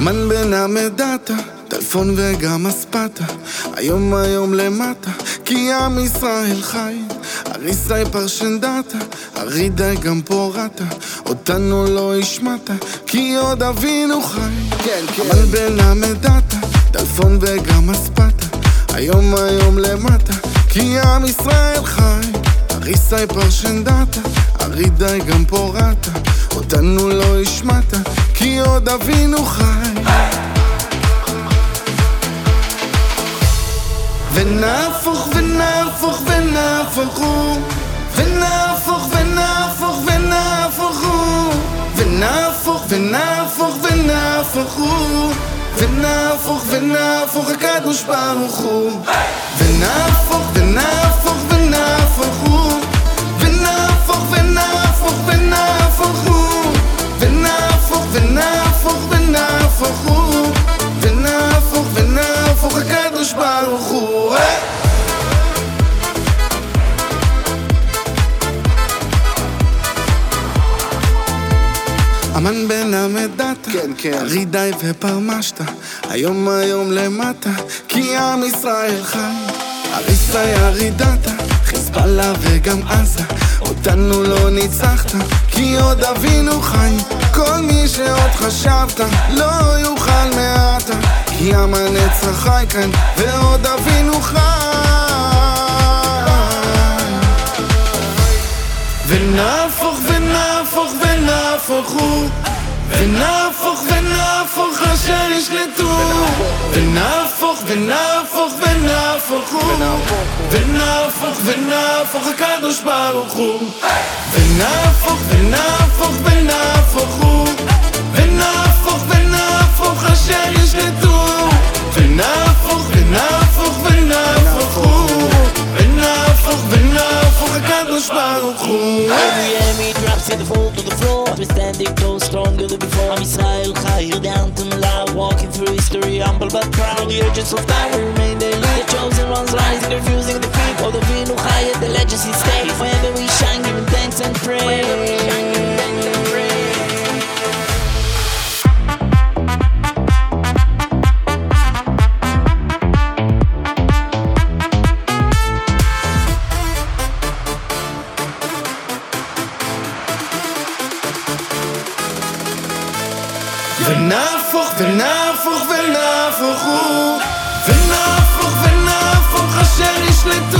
המן בן המדתה, טלפון וגם אספתה, היום היום למטה, כי עם ישראל חי. אריסאי פרשנדתה, ארידאי גם פורטה, אותנו לא השמעת, כי עוד אבינו חי. כן, כן. המן בן המדתה, טלפון וגם אספתה, היום היום למטה, כי עם ישראל חי. אריסאי פרשנדתה, ארידאי גם פורטה, אותנו לא השמעת, כי עוד אבינו חי. ונהפוך ונהפוך ונהפכו ונהפוך ונהפוך ונהפכו ונהפוך ונהפוך ונהפכו ונהפוך ונהפוך הקדוש ברוך הוא. ונהפוך ונהפוך אמן בן המדתה, כן, כן. ארידאי ופרמשת, היום היום למטה, כי עם ישראל חי. אריסאי ארידתה, חיזבאללה וגם עזה, אותנו לא ניצחת, כי עוד אבינו חי. כל מי שעוד חשבת, לא יוכל מעתה, כי עם הנצח חי כאן, ועוד אבינו חי. ונהפוך ונהפכו ונהפוך ונהפוך אשר ישלטו ונהפוך ונהפוך ונהפכו ונהפוך ונהפוך הקדוש ברוך הוא ונהפוך ונהפוך ונהפכו ונהפוך ונהפוך אשר ישלטו ונהפוך ונהפוך ונהפכו ונהפוך ונהפוך הקדוש ברוך הוא Enemy the fall to the floor. We're standing tall, stronger than before. I'm Israel higher down to Milan, walking through history, humble but proud. The urges of time will remain daily. The chosen ones rising, refusing defeat. All the Vinu higher, the legacy stays. Whenever Vanavond, vanavond, vanavond goed. Vanavond, vanavond, ga jij niet